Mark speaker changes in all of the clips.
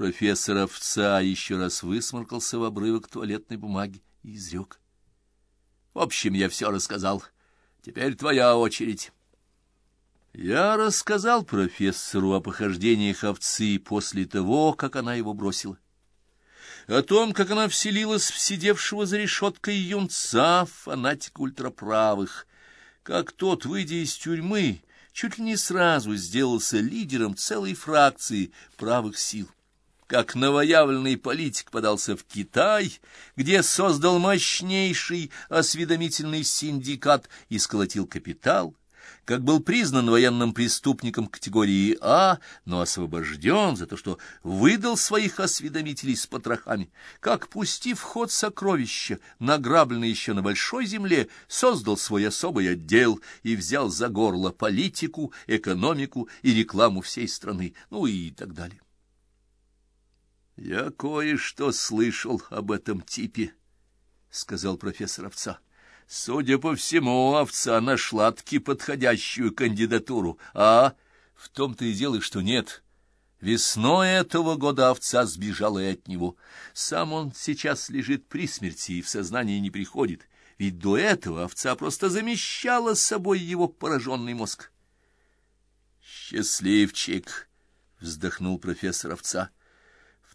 Speaker 1: Профессор овца еще раз высморкался в обрывок туалетной бумаги и изрек. — В общем, я все рассказал. Теперь твоя очередь. Я рассказал профессору о похождениях овцы после того, как она его бросила. О том, как она вселилась в сидевшего за решеткой юнца, фанатика ультраправых, как тот, выйдя из тюрьмы, чуть ли не сразу сделался лидером целой фракции правых сил как новоявленный политик подался в Китай, где создал мощнейший осведомительный синдикат и сколотил капитал, как был признан военным преступником категории А, но освобожден за то, что выдал своих осведомителей с потрохами, как, пустив в ход сокровища, награбленные еще на большой земле, создал свой особый отдел и взял за горло политику, экономику и рекламу всей страны, ну и так далее. — Я кое-что слышал об этом типе, — сказал профессор овца. — Судя по всему, овца нашла-таки подходящую кандидатуру, а в том-то и дело, что нет. Весной этого года овца сбежала и от него. Сам он сейчас лежит при смерти и в сознание не приходит, ведь до этого овца просто замещала собой его пораженный мозг. — Счастливчик! — вздохнул профессор овца. —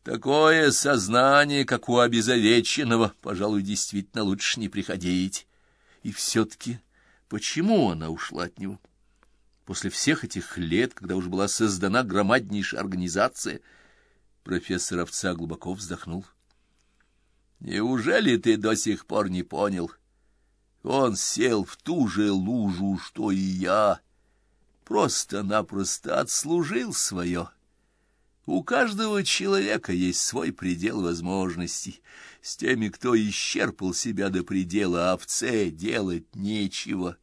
Speaker 1: Такое сознание, как у обезовеченного, пожалуй, действительно лучше не приходить. И все-таки почему она ушла от него? После всех этих лет, когда уже была создана громаднейшая организация, профессор Овца глубоко вздохнул. Неужели ты до сих пор не понял? Он сел в ту же лужу, что и я, просто-напросто отслужил свое. У каждого человека есть свой предел возможностей. С теми, кто исчерпал себя до предела овце, делать нечего.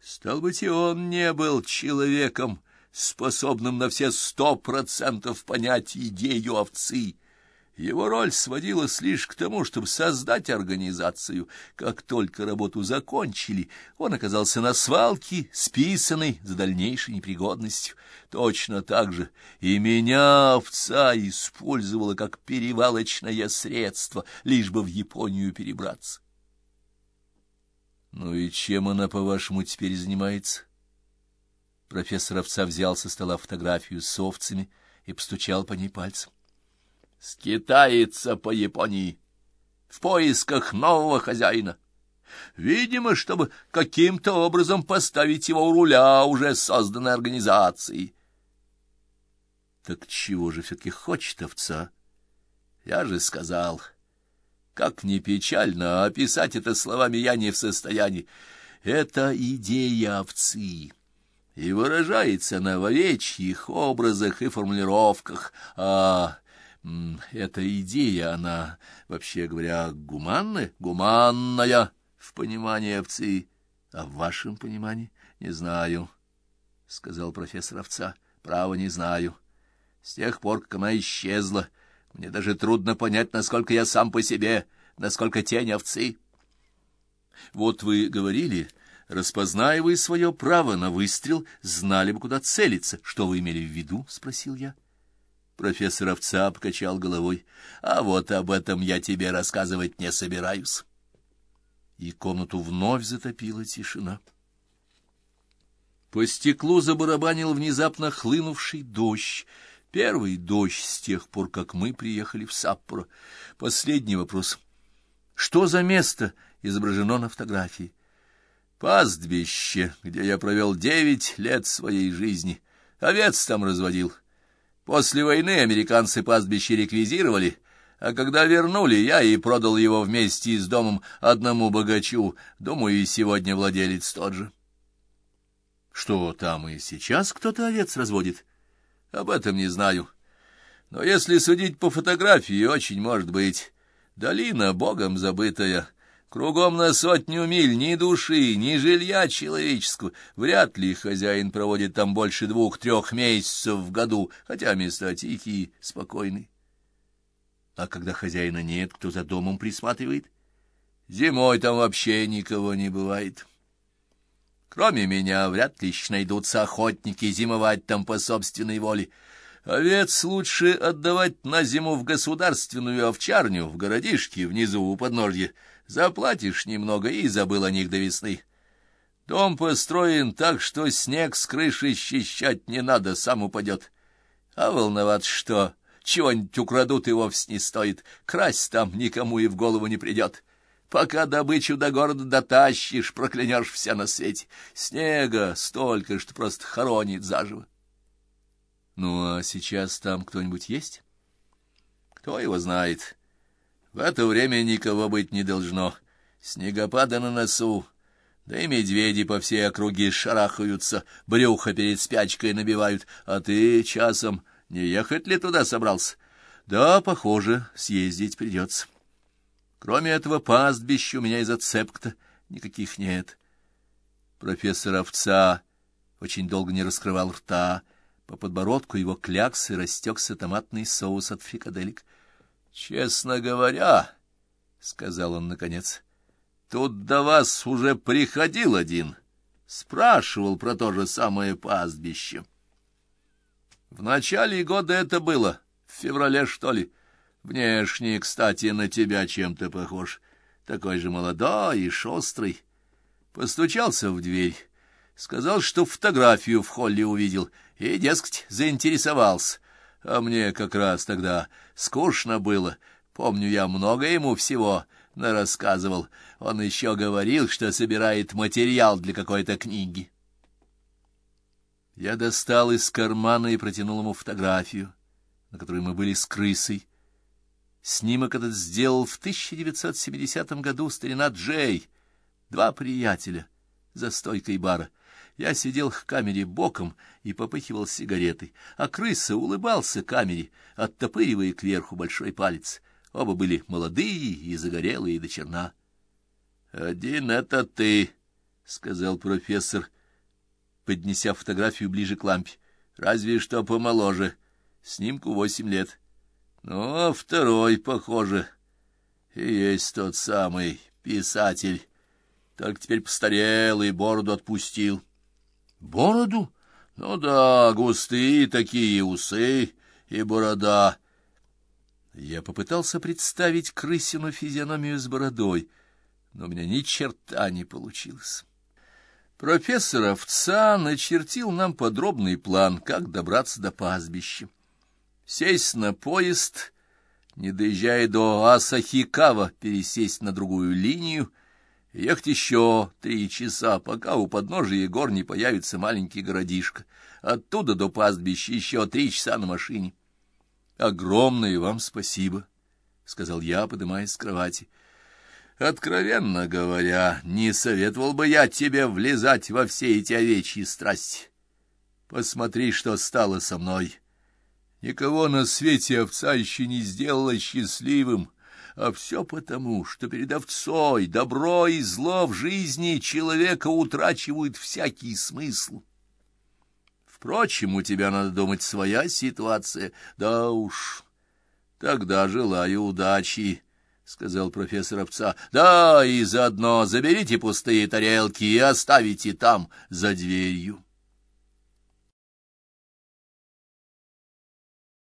Speaker 1: Стал быть, и он не был человеком, способным на все сто процентов понять идею овцы. Его роль сводилась лишь к тому, чтобы создать организацию. Как только работу закончили, он оказался на свалке, списанный за дальнейшей непригодностью. Точно так же и меня овца использовала как перевалочное средство, лишь бы в Японию перебраться. Ну и чем она, по-вашему, теперь занимается? Профессор овца взял со стола фотографию с овцами и постучал по ней пальцем скитается по Японии в поисках нового хозяина. Видимо, чтобы каким-то образом поставить его у руля уже созданной организации. Так чего же все-таки хочет овца? Я же сказал, как ни печально, описать это словами я не в состоянии. Это идея овцы, и выражается она в овечьих образах и формулировках, а эта идея, она, вообще говоря, гуманная? Гуманная в понимании овцы. А в вашем понимании? Не знаю, — сказал профессор овца. Право, не знаю. С тех пор, как она исчезла, мне даже трудно понять, насколько я сам по себе, насколько тень овцы. Вот вы говорили, распозная вы свое право на выстрел, знали бы, куда целиться. Что вы имели в виду? — спросил я. — Профессор овца покачал головой. А вот об этом я тебе рассказывать не собираюсь. И комнату вновь затопила тишина. По стеклу забарабанил внезапно хлынувший дождь. Первый дождь с тех пор, как мы приехали в Саппоро. Последний вопрос. Что за место изображено на фотографии? Пастбище, где я провел девять лет своей жизни. Овец там разводил. После войны американцы пастбище реквизировали, а когда вернули, я и продал его вместе с домом одному богачу. Думаю, и сегодня владелец тот же. Что, там и сейчас кто-то овец разводит? Об этом не знаю. Но если судить по фотографии, очень может быть. Долина богом забытая — Кругом на сотню миль ни души, ни жилья человеческого. Вряд ли хозяин проводит там больше двух-трех месяцев в году, хотя места тихие, спокойные. А когда хозяина нет, кто за домом присматривает? Зимой там вообще никого не бывает. Кроме меня, вряд ли еще найдутся охотники зимовать там по собственной воле. Овец лучше отдавать на зиму в государственную овчарню, в городишке, внизу у подножья. Заплатишь немного и забыл о них до весны. Дом построен так, что снег с крыши счищать не надо, сам упадет. А волноваться что, чего-нибудь украдут и вовсе не стоит. Красть там никому и в голову не придет. Пока добычу до города дотащишь, проклянешь вся на свете. Снега столько, что просто хоронит заживо. Ну, а сейчас там кто-нибудь есть? Кто его знает? В это время никого быть не должно. Снегопады на носу, да и медведи по всей округе шарахаются, брюхо перед спячкой набивают, а ты часом не ехать ли туда собрался? Да, похоже, съездить придется. Кроме этого пастбища у меня и зацепок-то никаких нет. Профессор овца очень долго не раскрывал рта, по подбородку его кляксы растекся томатный соус от фрикаделек. — Честно говоря, — сказал он наконец, — тут до вас уже приходил один, спрашивал про то же самое пастбище. В начале года это было, в феврале, что ли. Внешне, кстати, на тебя чем-то похож. Такой же молодой и шострый. Постучался в дверь. Сказал, что фотографию в холле увидел, и, дескать, заинтересовался. А мне как раз тогда скучно было. Помню, я много ему всего нарассказывал. Он еще говорил, что собирает материал для какой-то книги. Я достал из кармана и протянул ему фотографию, на которой мы были с крысой. Снимок этот сделал в 1970 году старина Джей. Два приятеля за стойкой бара. Я сидел к камере боком и попыхивал сигаретой, а крыса улыбался камере, оттопыривая кверху большой палец. Оба были молодые и загорелые до черна. — Один это ты, — сказал профессор, — поднеся фотографию ближе к лампе. «Разве что помоложе. Снимку восемь лет. Ну, а второй, похоже, и есть тот самый писатель. Только теперь постарел и бороду отпустил». «Бороду? Ну да, густые такие усы и борода». Я попытался представить крысину физиономию с бородой, но у меня ни черта не получилось. Профессор Овца начертил нам подробный план, как добраться до пастбища. Сесть на поезд, не доезжая до Асахикава, пересесть на другую линию, ехать еще три часа, пока у подножия гор не появится маленький городишко. Оттуда до пастбища еще три часа на машине. — Огромное вам спасибо, — сказал я, поднимаясь с кровати. Откровенно говоря, не советовал бы я тебе влезать во все эти овечьи страсти. Посмотри, что стало со мной. Никого на свете овца еще не сделала счастливым, а все потому, что перед овцой добро и зло в жизни человека утрачивают всякий смысл. Впрочем, у тебя, надо думать, своя ситуация. Да уж, тогда желаю удачи. — сказал профессор овца. — Да, и заодно заберите пустые тарелки и оставите там, за дверью.